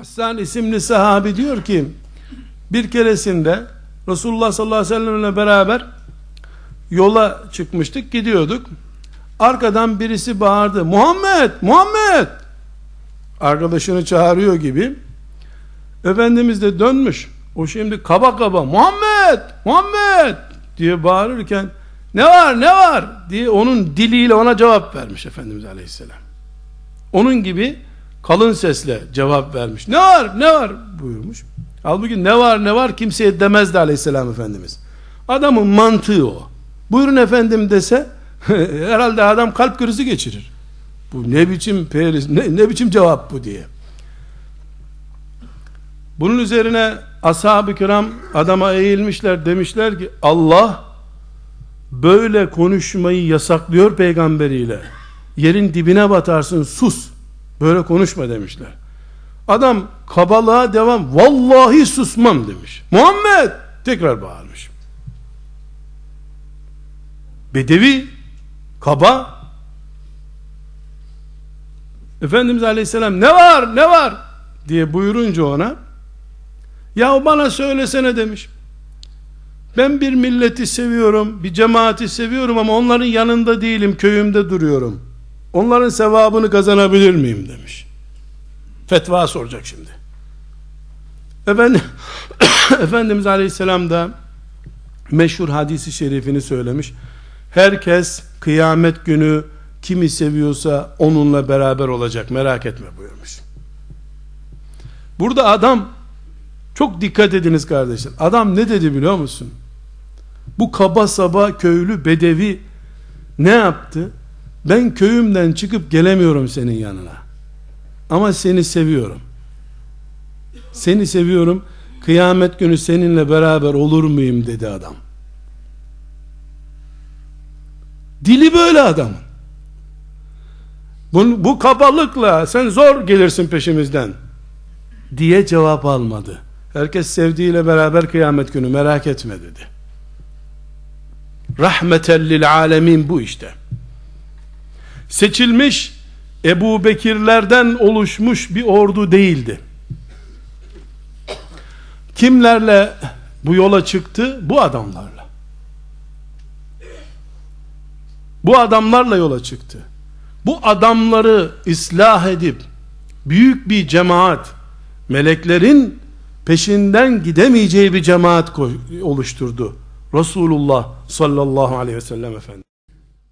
Hassan isimli sahabi diyor ki bir keresinde Resulullah sallallahu aleyhi ve sellemle beraber yola çıkmıştık gidiyorduk. Arkadan birisi bağırdı Muhammed Muhammed! Arkadaşını çağırıyor gibi. Efendimiz de dönmüş. O şimdi kaba kaba Muhammed Muhammed! diye bağırırken ne var ne var? diye onun diliyle ona cevap vermiş Efendimiz aleyhisselam. Onun gibi kalın sesle cevap vermiş. Ne var ne var buyurmuş. Halbuki ne var ne var kimseye demezdi aleyhisselam efendimiz. Adamın mantığı o. Buyurun efendim dese herhalde adam kalp krizi geçirir. Bu ne biçim periz, ne, ne biçim cevap bu diye. Bunun üzerine ashab-ı kiram adama eğilmişler demişler ki Allah böyle konuşmayı yasaklıyor peygamberiyle. Yerin dibine batarsın sus. Böyle konuşma demişler. Adam kabalığa devam. Vallahi susmam demiş. Muhammed tekrar bağırmış. Bedevi kaba Efendimiz Aleyhisselam ne var ne var diye buyurunca ona ya bana söylesene demiş. Ben bir milleti seviyorum, bir cemaati seviyorum ama onların yanında değilim, köyümde duruyorum. Onların sevabını kazanabilir miyim demiş. Fetva soracak şimdi. Efendim, Efendimiz Aleyhisselam da meşhur hadisi şerifini söylemiş. Herkes kıyamet günü kimi seviyorsa onunla beraber olacak merak etme buyurmuş. Burada adam çok dikkat ediniz kardeşler. Adam ne dedi biliyor musun? Bu kaba saba köylü bedevi ne yaptı? Ben köyümden çıkıp gelemiyorum senin yanına. Ama seni seviyorum. Seni seviyorum. Kıyamet günü seninle beraber olur muyum dedi adam. Dili böyle adamın. Bu, bu kabalıkla sen zor gelirsin peşimizden diye cevap almadı. Herkes sevdiğiyle beraber kıyamet günü merak etme dedi. Rahmeten lil alemin bu işte. Seçilmiş Ebu Bekirlerden oluşmuş bir ordu değildi. Kimlerle bu yola çıktı? Bu adamlarla. Bu adamlarla yola çıktı. Bu adamları ıslah edip büyük bir cemaat meleklerin peşinden gidemeyeceği bir cemaat oluşturdu. Resulullah sallallahu aleyhi ve sellem efendim.